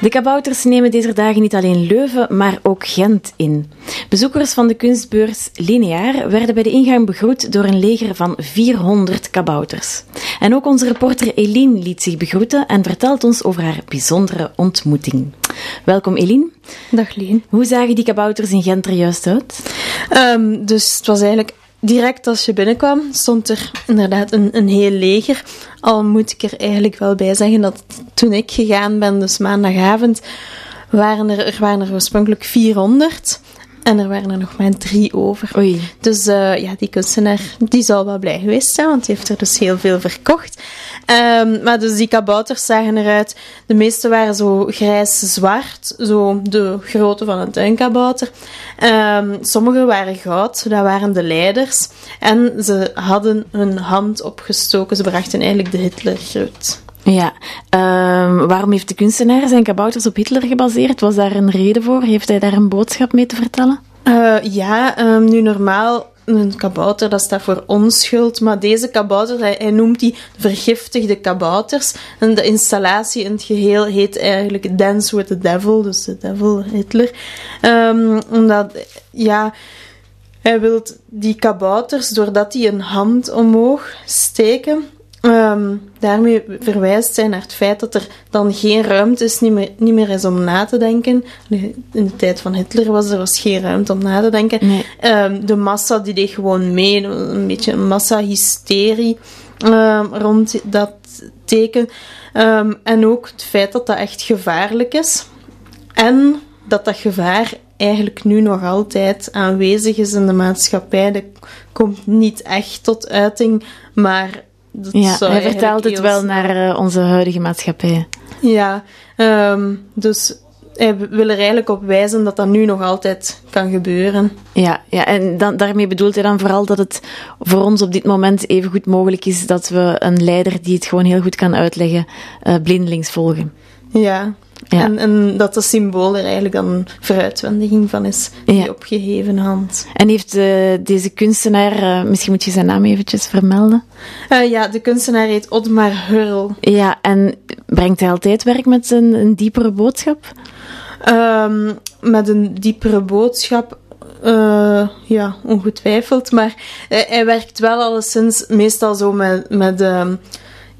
De kabouters nemen deze dagen niet alleen Leuven, maar ook Gent in. Bezoekers van de kunstbeurs Lineaar werden bij de ingang begroet door een leger van 400 kabouters. En ook onze reporter Eline liet zich begroeten en vertelt ons over haar bijzondere ontmoeting. Welkom Eline. Dag Lien. Hoe zagen die kabouters in Gent er juist uit? Um, dus het was eigenlijk direct als je binnenkwam, stond er inderdaad een, een heel leger. Al moet ik er eigenlijk wel bij zeggen dat toen ik gegaan ben, dus maandagavond, waren er, er waren er oorspronkelijk 400. En er waren er nog maar drie over. Oei. Dus uh, ja, die kunstenaar die zal wel blij geweest zijn, want die heeft er dus heel veel verkocht. Um, maar dus die kabouters zagen eruit. De meeste waren zo grijs-zwart, zo de grootte van een tuinkabouter. Um, sommige waren goud, dat waren de leiders. En ze hadden hun hand opgestoken. Ze brachten eigenlijk de Hitlergroet. Ja, um, waarom heeft de kunstenaar zijn kabouters op Hitler gebaseerd? Was daar een reden voor? Heeft hij daar een boodschap mee te vertellen? Uh, ja, um, nu normaal een kabouter, dat staat voor onschuld. Maar deze kabouter, hij, noemt die vergiftigde kabouters. En de installatie in het geheel heet eigenlijk Dance with the Devil, dus de devil Hitler. Um, omdat, ja, hij wil die kabouters, doordat die een hand omhoog steken, Um, daarmee verwijst zij naar het feit dat er dan geen ruimte is, niet meer, niet meer is om na te denken. In de tijd van Hitler was er was geen ruimte om na te denken. Nee. Um, de massa die deed gewoon mee, een beetje een massa-hysterie um, rond dat teken. en ook het feit dat dat echt gevaarlijk is. En dat dat gevaar eigenlijk nu nog altijd aanwezig is in de maatschappij. Dat komt niet echt tot uiting, maar dat ja, hij vertaalt het wel naar uh, onze huidige maatschappij. Ja, um, dus hij wil er eigenlijk op wijzen dat dat nu nog altijd kan gebeuren. Ja, ja en dan, daarmee bedoelt hij dan vooral dat het voor ons op dit moment even goed mogelijk is dat we een leider die het gewoon heel goed kan uitleggen, uh, blindelings volgen. Ja, ja. En, en, dat de symbool er eigenlijk dan een veruitwendiging van is, die ja. opgeheven hand. En heeft uh, deze kunstenaar, uh, misschien moet je zijn naam eventjes vermelden? Uh, ja, de kunstenaar heet Otmar Hurl. Ja, en brengt hij altijd werk met een, een diepere boodschap? Um, met een diepere boodschap uh, ja, ongetwijfeld. Maar uh, hij werkt wel alleszins meestal zo met, met uh,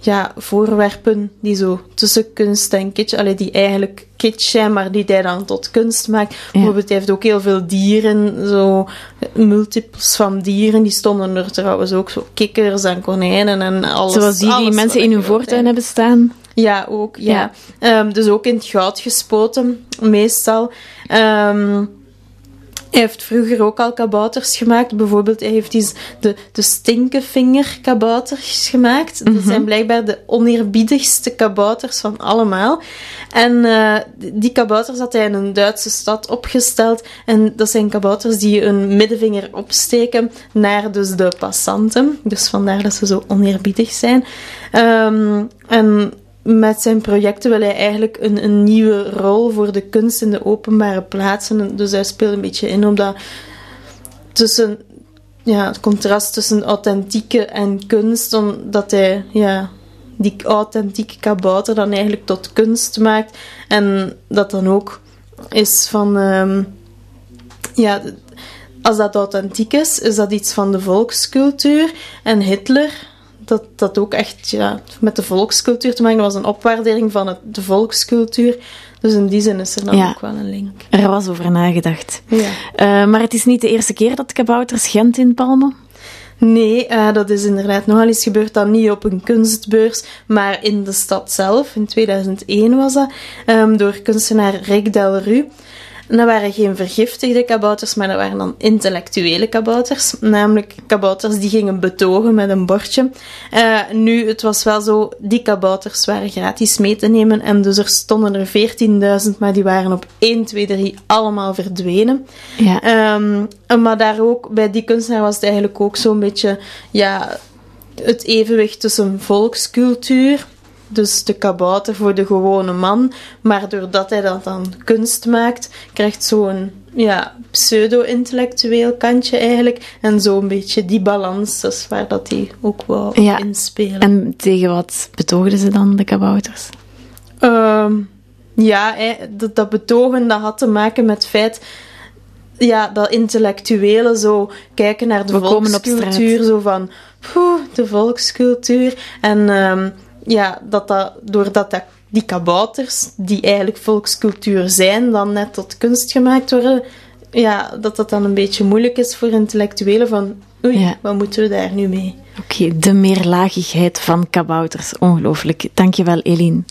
ja, voorwerpen die zo tussen kunst en kitsch, allee, die eigenlijk kitsch zijn, maar die hij dan tot kunst maakt. Ja. Bijvoorbeeld, hij heeft ook heel veel dieren, zo multiples van dieren. Die stonden er trouwens ook zo kikkers en konijnen en alles. Zoals die die mensen in hun voortuin hebben staan. Ja, ook. Ja. ja. Um, dus ook in het goud gespoten, meestal. Um, hij heeft vroeger ook al kabouters gemaakt. Bijvoorbeeld, hij heeft eens de, de stinkevinger kabouters gemaakt. Dat mm -hmm. zijn blijkbaar de oneerbiedigste kabouters van allemaal. En uh, die kabouters had hij in een Duitse stad opgesteld. En dat zijn kabouters die een middenvinger opsteken naar dus de passanten. Dus vandaar dat ze zo oneerbiedig zijn. Um, en met zijn projecten wil hij eigenlijk een, een nieuwe rol voor de kunst in de openbare plaatsen. Dus hij speelt een beetje in omdat tussen ja, het contrast tussen authentieke en kunst, omdat hij ja, die authentieke kabouter dan eigenlijk tot kunst maakt. En dat dan ook is van um, ja, als dat authentiek is, is dat iets van de volkscultuur. En Hitler dat dat ook echt ja, met de volkscultuur te maken was. Een opwaardering van het, de volkscultuur. Dus in die zin is er dan ja. ook wel een link. Er was over nagedacht. Ja. Uh, maar het is niet de eerste keer dat kabouters Gent inpalmen? Nee, uh, dat is inderdaad nogal eens gebeurd. Dan niet op een kunstbeurs, maar in de stad zelf. In 2001 was dat. Um, door kunstenaar Rick Delru. En dat waren geen vergiftigde kabouters, maar dat waren dan intellectuele kabouters. Namelijk kabouters die gingen betogen met een bordje. Uh, nu, het was wel zo, die kabouters waren gratis mee te nemen. En dus er stonden er 14.000, maar die waren op 1, 2, 3 allemaal verdwenen. Ja. Um, maar daar ook, bij die kunstenaar was het eigenlijk ook zo'n beetje, ja, het evenwicht tussen volkscultuur dus de kabouter voor de gewone man. Maar doordat hij dat dan kunst maakt, krijgt zo'n ja, pseudo-intellectueel kantje eigenlijk. En zo'n beetje die balans, dus waar dat hij ook wou inspelen. En tegen wat betoogden ze dan, de kabouters? Um, ja, dat, dat betogen dat had te maken met het feit ja, dat intellectuelen zo kijken naar de We volkscultuur, zo van poeh, de volkscultuur. En um, ja, dat dat, doordat dat, die kabouters, die eigenlijk volkscultuur zijn, dan net tot kunst gemaakt worden, ja, dat dat dan een beetje moeilijk is voor intellectuelen van oei, wat moeten we daar nu mee? Oké, de meerlagigheid van kabouters. Ongelooflijk. Dankjewel, Eline.